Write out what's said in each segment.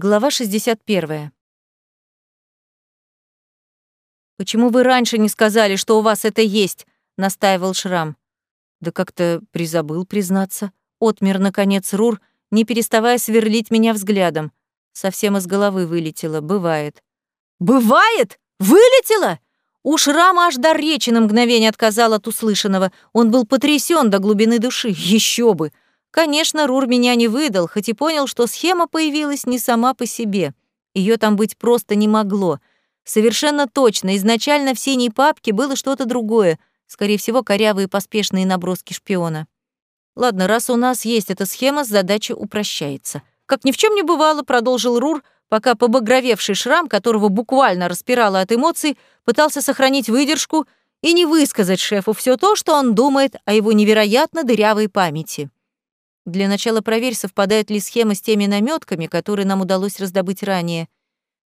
Глава 61. «Почему вы раньше не сказали, что у вас это есть?» — настаивал Шрам. Да как-то призабыл признаться. Отмер, наконец, Рур, не переставая сверлить меня взглядом. Совсем из головы вылетело. Бывает. «Бывает? Вылетело?» У Шрама аж до речи на мгновение отказал от услышанного. Он был потрясен до глубины души. Еще бы! Конечно, Рур меня не выдал, хоть и понял, что схема появилась не сама по себе. Ее там быть просто не могло. Совершенно точно, изначально в синей папке было что-то другое, скорее всего, корявые поспешные наброски шпиона. Ладно, раз у нас есть эта схема, задача упрощается. Как ни в чем не бывало, продолжил Рур, пока побагровевший шрам, которого буквально распирало от эмоций, пытался сохранить выдержку и не высказать шефу все то, что он думает о его невероятно дырявой памяти. Для начала проверь, совпадает ли схема с теми наметками, которые нам удалось раздобыть ранее.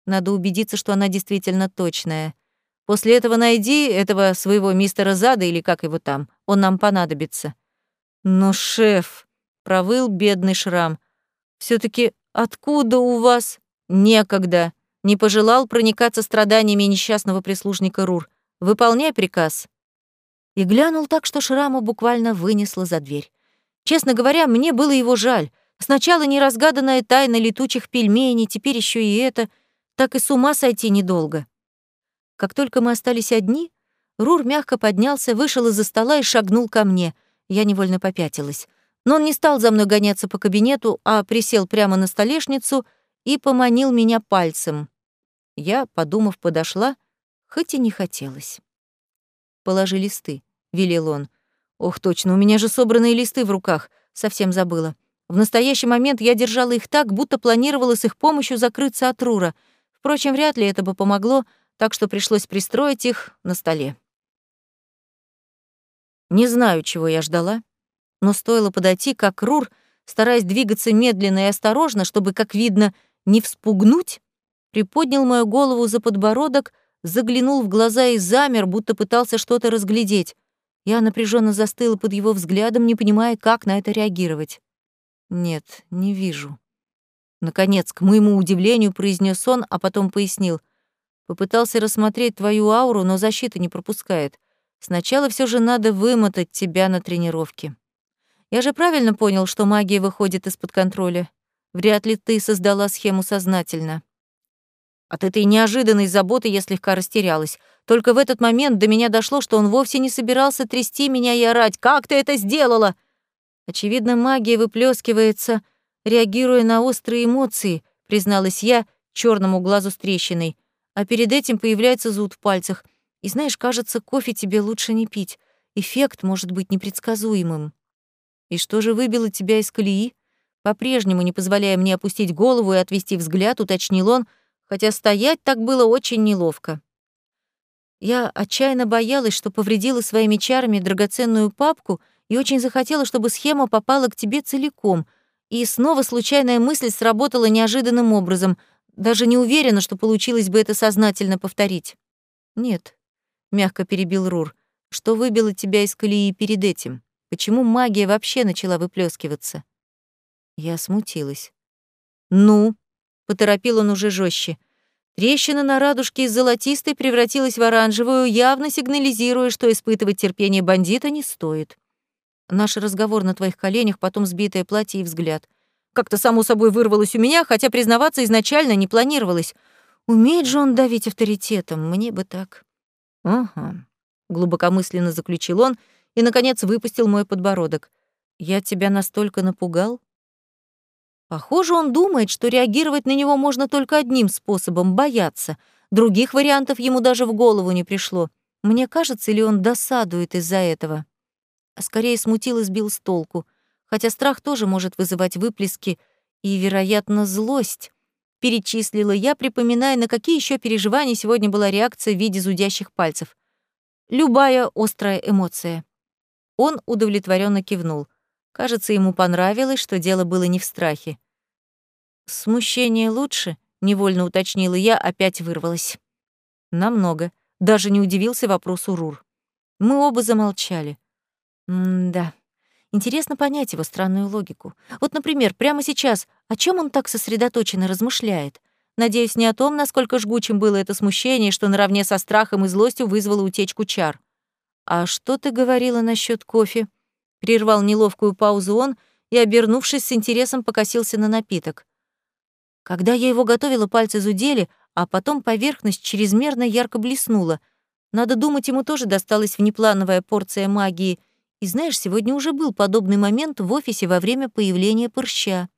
Надо убедиться, что она действительно точная. После этого найди этого своего мистера Зада или как его там. Он нам понадобится. Но, шеф, провыл бедный шрам. все таки откуда у вас? Некогда. Не пожелал проникаться страданиями несчастного прислужника Рур. Выполняй приказ. И глянул так, что шраму буквально вынесло за дверь. Честно говоря, мне было его жаль. Сначала неразгаданная тайна летучих пельменей, теперь еще и это. Так и с ума сойти недолго. Как только мы остались одни, Рур мягко поднялся, вышел из-за стола и шагнул ко мне. Я невольно попятилась. Но он не стал за мной гоняться по кабинету, а присел прямо на столешницу и поманил меня пальцем. Я, подумав, подошла, хоть и не хотелось. «Положи листы», — велел он. Ох, точно, у меня же собранные листы в руках. Совсем забыла. В настоящий момент я держала их так, будто планировала с их помощью закрыться от Рура. Впрочем, вряд ли это бы помогло, так что пришлось пристроить их на столе. Не знаю, чего я ждала, но стоило подойти, как Рур, стараясь двигаться медленно и осторожно, чтобы, как видно, не вспугнуть, приподнял мою голову за подбородок, заглянул в глаза и замер, будто пытался что-то разглядеть. Я напряженно застыла под его взглядом, не понимая, как на это реагировать. «Нет, не вижу». Наконец, к моему удивлению, произнес он, а потом пояснил. Попытался рассмотреть твою ауру, но защита не пропускает. Сначала все же надо вымотать тебя на тренировке. Я же правильно понял, что магия выходит из-под контроля. Вряд ли ты создала схему сознательно. От этой неожиданной заботы я слегка растерялась. Только в этот момент до меня дошло, что он вовсе не собирался трясти меня и орать. «Как ты это сделала?» Очевидно, магия выплескивается, реагируя на острые эмоции, призналась я черному глазу с трещиной. А перед этим появляется зуд в пальцах. И знаешь, кажется, кофе тебе лучше не пить. Эффект может быть непредсказуемым. И что же выбило тебя из колеи? По-прежнему, не позволяя мне опустить голову и отвести взгляд, уточнил он — хотя стоять так было очень неловко. Я отчаянно боялась, что повредила своими чарами драгоценную папку и очень захотела, чтобы схема попала к тебе целиком. И снова случайная мысль сработала неожиданным образом. Даже не уверена, что получилось бы это сознательно повторить. «Нет», — мягко перебил Рур, — «что выбило тебя из колеи перед этим? Почему магия вообще начала выплескиваться? Я смутилась. «Ну?» Поторопил он уже жестче. Трещина на радужке из золотистой превратилась в оранжевую, явно сигнализируя, что испытывать терпение бандита не стоит. Наш разговор на твоих коленях, потом сбитое платье и взгляд. Как-то само собой вырвалось у меня, хотя признаваться изначально не планировалось. Умеет же он давить авторитетом, мне бы так. Ага, глубокомысленно заключил он и, наконец, выпустил мой подбородок. Я тебя настолько напугал? Похоже, он думает, что реагировать на него можно только одним способом — бояться. Других вариантов ему даже в голову не пришло. Мне кажется, или он досадует из-за этого. Скорее смутил и сбил с толку. Хотя страх тоже может вызывать выплески и, вероятно, злость. Перечислила я, припоминая, на какие еще переживания сегодня была реакция в виде зудящих пальцев. Любая острая эмоция. Он удовлетворенно кивнул. Кажется, ему понравилось, что дело было не в страхе. «Смущение лучше?» — невольно уточнила я, опять вырвалась. «Намного». Даже не удивился вопросу Рур. Мы оба замолчали. М-да. Интересно понять его странную логику. Вот, например, прямо сейчас, о чем он так сосредоточенно размышляет? Надеюсь, не о том, насколько жгучим было это смущение, что наравне со страхом и злостью вызвало утечку чар. «А что ты говорила насчет кофе?» Прервал неловкую паузу он и, обернувшись с интересом, покосился на напиток. Когда я его готовила, пальцы зудели, а потом поверхность чрезмерно ярко блеснула. Надо думать, ему тоже досталась внеплановая порция магии. И знаешь, сегодня уже был подобный момент в офисе во время появления прыща.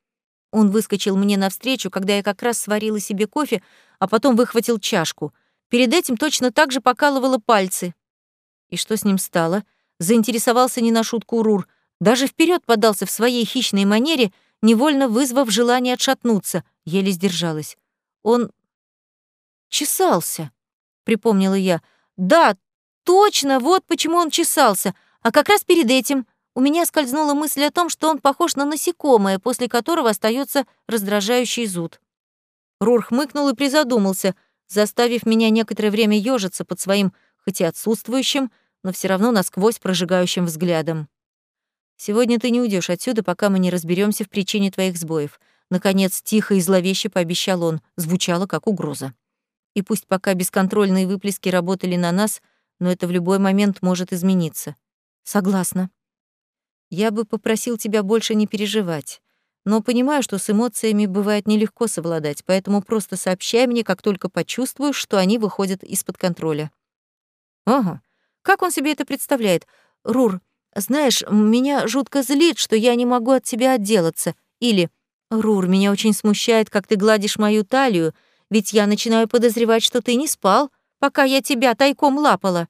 Он выскочил мне навстречу, когда я как раз сварила себе кофе, а потом выхватил чашку. Перед этим точно так же покалывала пальцы. И что с ним стало? Заинтересовался не на шутку Рур. Даже вперед подался в своей хищной манере, невольно вызвав желание отшатнуться. Еле сдержалась. Он чесался, припомнила я. Да, точно, вот почему он чесался. А как раз перед этим у меня скользнула мысль о том, что он похож на насекомое, после которого остается раздражающий зуд. Рур хмыкнул и призадумался, заставив меня некоторое время ежиться под своим, хоть и отсутствующим, но все равно насквозь прожигающим взглядом. «Сегодня ты не уйдешь отсюда, пока мы не разберемся в причине твоих сбоев», Наконец, тихо и зловеще пообещал он, звучало как угроза. И пусть пока бесконтрольные выплески работали на нас, но это в любой момент может измениться. Согласна. Я бы попросил тебя больше не переживать. Но понимаю, что с эмоциями бывает нелегко совладать, поэтому просто сообщай мне, как только почувствуешь, что они выходят из-под контроля. Ага. Как он себе это представляет? Рур, знаешь, меня жутко злит, что я не могу от тебя отделаться. Или Рур, меня очень смущает, как ты гладишь мою талию, ведь я начинаю подозревать, что ты не спал, пока я тебя тайком лапала.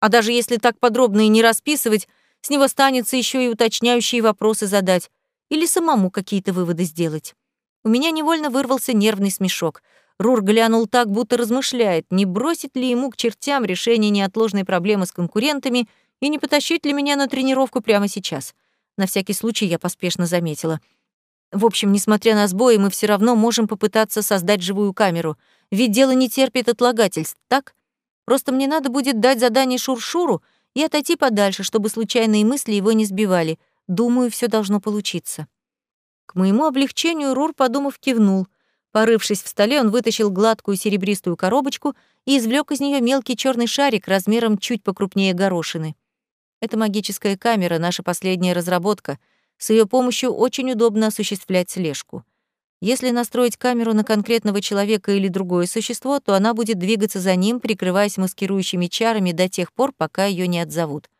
А даже если так подробно и не расписывать, с него станется еще и уточняющие вопросы задать или самому какие-то выводы сделать. У меня невольно вырвался нервный смешок. Рур глянул так, будто размышляет, не бросить ли ему к чертям решение неотложной проблемы с конкурентами и не потащить ли меня на тренировку прямо сейчас. На всякий случай я поспешно заметила. В общем, несмотря на сбои, мы все равно можем попытаться создать живую камеру, ведь дело не терпит отлагательств, так? Просто мне надо будет дать задание Шуршуру и отойти подальше, чтобы случайные мысли его не сбивали. Думаю, все должно получиться. К моему облегчению Рур, подумав, кивнул. Порывшись в столе, он вытащил гладкую серебристую коробочку и извлек из нее мелкий черный шарик размером чуть покрупнее горошины. Это магическая камера, наша последняя разработка. С ее помощью очень удобно осуществлять слежку. Если настроить камеру на конкретного человека или другое существо, то она будет двигаться за ним, прикрываясь маскирующими чарами до тех пор, пока ее не отзовут.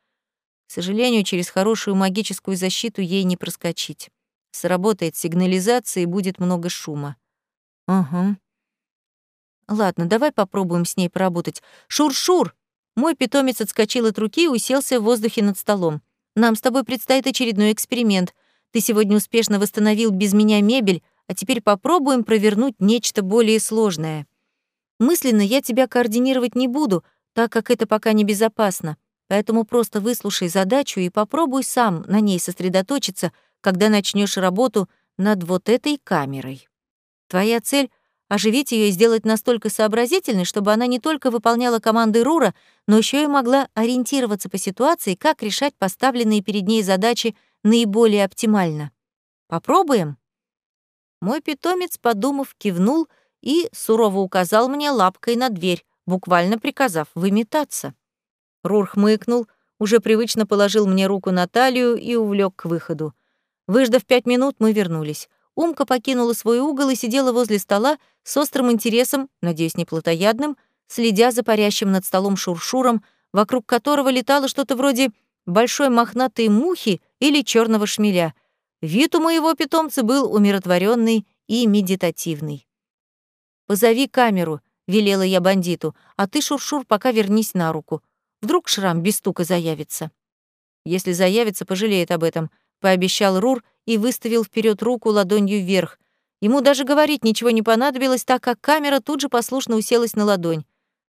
К сожалению, через хорошую магическую защиту ей не проскочить. Сработает сигнализация и будет много шума. Ага. Ладно, давай попробуем с ней поработать. Шур-шур! Мой питомец отскочил от руки и уселся в воздухе над столом. Нам с тобой предстоит очередной эксперимент. Ты сегодня успешно восстановил без меня мебель, а теперь попробуем провернуть нечто более сложное. Мысленно я тебя координировать не буду, так как это пока небезопасно, поэтому просто выслушай задачу и попробуй сам на ней сосредоточиться, когда начнешь работу над вот этой камерой. Твоя цель — оживить ее и сделать настолько сообразительной, чтобы она не только выполняла команды Рура, но еще и могла ориентироваться по ситуации, как решать поставленные перед ней задачи наиболее оптимально. Попробуем? Мой питомец, подумав, кивнул и сурово указал мне лапкой на дверь, буквально приказав выметаться. Рур хмыкнул, уже привычно положил мне руку на талию и увлек к выходу. Выждав пять минут, мы вернулись. Умка покинула свой угол и сидела возле стола с острым интересом, надеюсь, не плотоядным, следя за парящим над столом шуршуром, вокруг которого летало что-то вроде большой мохнатой мухи или черного шмеля — Вид у моего питомца был умиротворенный и медитативный. «Позови камеру», — велела я бандиту, «а ты, Шуршур, пока вернись на руку. Вдруг шрам без стука заявится». «Если заявится, пожалеет об этом», — пообещал Рур и выставил вперед руку ладонью вверх. Ему даже говорить ничего не понадобилось, так как камера тут же послушно уселась на ладонь.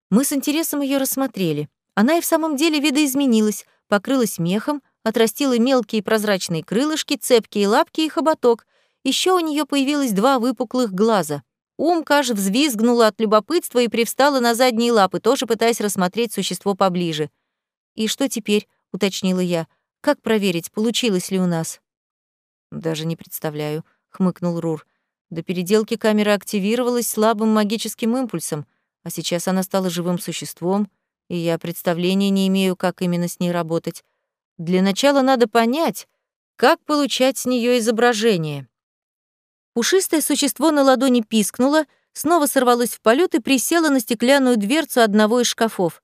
Мы с интересом ее рассмотрели. Она и в самом деле видоизменилась, покрылась мехом, отрастила мелкие прозрачные крылышки, цепкие лапки и хоботок. Еще у нее появилось два выпуклых глаза. Умка аж взвизгнула от любопытства и привстала на задние лапы, тоже пытаясь рассмотреть существо поближе. «И что теперь?» — уточнила я. Как проверить, получилось ли у нас? Даже не представляю, хмыкнул Рур. До переделки камера активировалась слабым магическим импульсом, а сейчас она стала живым существом, и я представления не имею, как именно с ней работать. Для начала надо понять, как получать с нее изображение. Пушистое существо на ладони пискнуло, снова сорвалось в полет и присело на стеклянную дверцу одного из шкафов.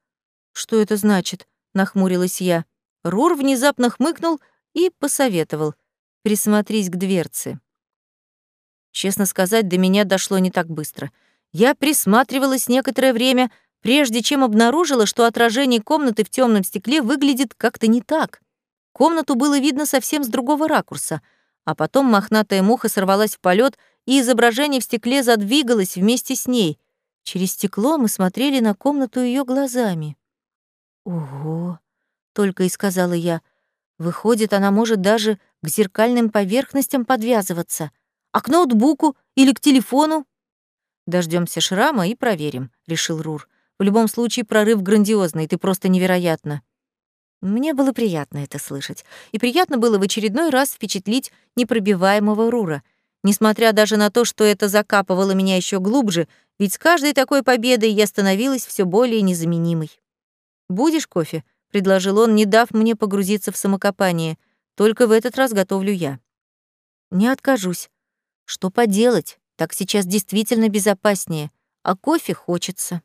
«Что это значит?» — нахмурилась я. Рур внезапно хмыкнул и посоветовал. «Присмотрись к дверце». Честно сказать, до меня дошло не так быстро. Я присматривалась некоторое время, прежде чем обнаружила, что отражение комнаты в темном стекле выглядит как-то не так. Комнату было видно совсем с другого ракурса, а потом мохнатая муха сорвалась в полет, и изображение в стекле задвигалось вместе с ней. Через стекло мы смотрели на комнату ее глазами. «Ого!» — только и сказала я. «Выходит, она может даже к зеркальным поверхностям подвязываться. А к ноутбуку или к телефону?» Дождемся шрама и проверим», — решил Рур. «В любом случае, прорыв грандиозный, ты просто невероятно». Мне было приятно это слышать. И приятно было в очередной раз впечатлить непробиваемого Рура. Несмотря даже на то, что это закапывало меня еще глубже, ведь с каждой такой победой я становилась все более незаменимой. «Будешь кофе?» — предложил он, не дав мне погрузиться в самокопание. «Только в этот раз готовлю я». «Не откажусь. Что поделать? Так сейчас действительно безопаснее. А кофе хочется».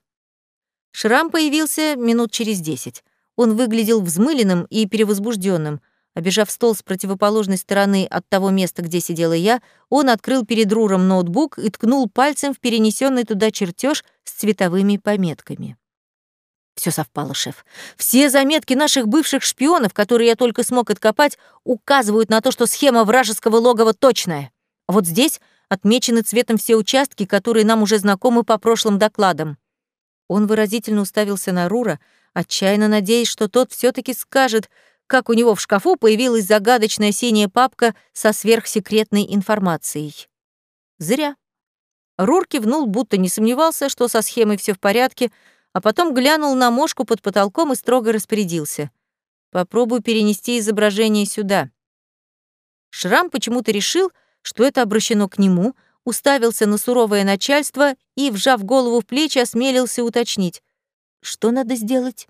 Шрам появился минут через десять. Он выглядел взмыленным и перевозбужденным. Обежав стол с противоположной стороны от того места, где сидела я, он открыл перед Руром ноутбук и ткнул пальцем в перенесенный туда чертеж с цветовыми пометками. Все совпало, шеф. Все заметки наших бывших шпионов, которые я только смог откопать, указывают на то, что схема вражеского логова точная. А вот здесь отмечены цветом все участки, которые нам уже знакомы по прошлым докладам. Он выразительно уставился на Рура, отчаянно надеясь, что тот все таки скажет, как у него в шкафу появилась загадочная синяя папка со сверхсекретной информацией. Зря. Рур кивнул, будто не сомневался, что со схемой все в порядке, а потом глянул на мошку под потолком и строго распорядился. «Попробуй перенести изображение сюда». Шрам почему-то решил, что это обращено к нему, уставился на суровое начальство и, вжав голову в плечи, осмелился уточнить. «Что надо сделать?»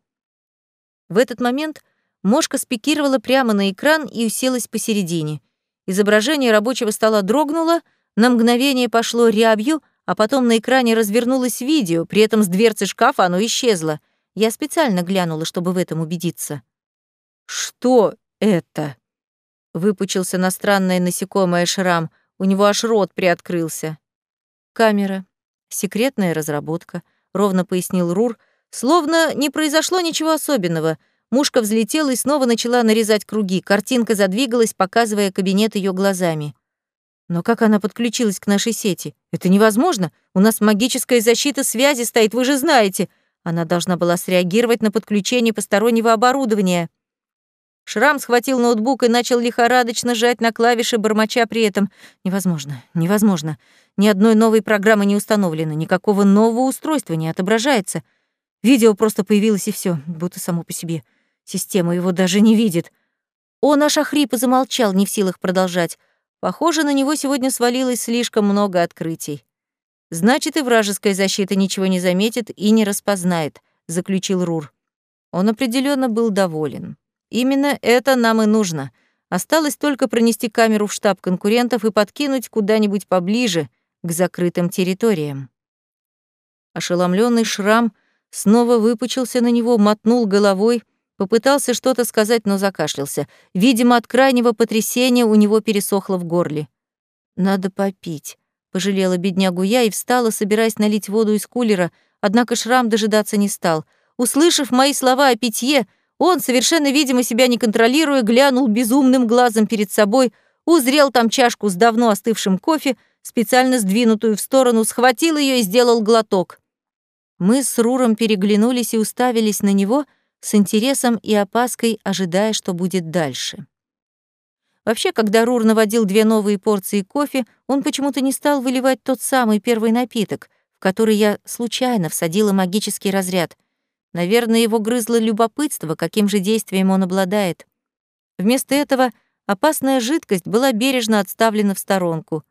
В этот момент мошка спикировала прямо на экран и уселась посередине. Изображение рабочего стола дрогнуло, на мгновение пошло рябью, а потом на экране развернулось видео, при этом с дверцы шкафа оно исчезло. Я специально глянула, чтобы в этом убедиться. «Что это?» — выпучился на странное насекомое шрам. У него аж рот приоткрылся. «Камера. Секретная разработка», — ровно пояснил Рур, словно не произошло ничего особенного. Мушка взлетела и снова начала нарезать круги. Картинка задвигалась, показывая кабинет ее глазами. Но как она подключилась к нашей сети? Это невозможно. У нас магическая защита связи стоит, вы же знаете. Она должна была среагировать на подключение постороннего оборудования. Шрам схватил ноутбук и начал лихорадочно жать на клавиши, бормоча при этом. Невозможно, невозможно. Ни одной новой программы не установлено, никакого нового устройства не отображается. Видео просто появилось и все, будто само по себе. Система его даже не видит. Он аж охрип и замолчал, не в силах продолжать. Похоже, на него сегодня свалилось слишком много открытий. Значит, и вражеская защита ничего не заметит и не распознает, заключил Рур. Он определенно был доволен. Именно это нам и нужно. Осталось только пронести камеру в штаб конкурентов и подкинуть куда-нибудь поближе к закрытым территориям. Ошеломленный шрам снова выпучился на него, мотнул головой, Попытался что-то сказать, но закашлялся. Видимо, от крайнего потрясения у него пересохло в горле. «Надо попить», — пожалела беднягу я и встала, собираясь налить воду из кулера, однако Шрам дожидаться не стал. Услышав мои слова о питье, он, совершенно видимо себя не контролируя, глянул безумным глазом перед собой, узрел там чашку с давно остывшим кофе, специально сдвинутую в сторону, схватил ее и сделал глоток. Мы с Руром переглянулись и уставились на него — с интересом и опаской ожидая, что будет дальше. Вообще, когда Рур наводил две новые порции кофе, он почему-то не стал выливать тот самый первый напиток, в который я случайно всадила магический разряд. Наверное, его грызло любопытство, каким же действием он обладает. Вместо этого опасная жидкость была бережно отставлена в сторонку.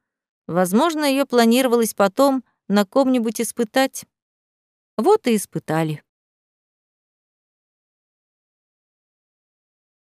Возможно, ее планировалось потом на ком-нибудь испытать. Вот и испытали.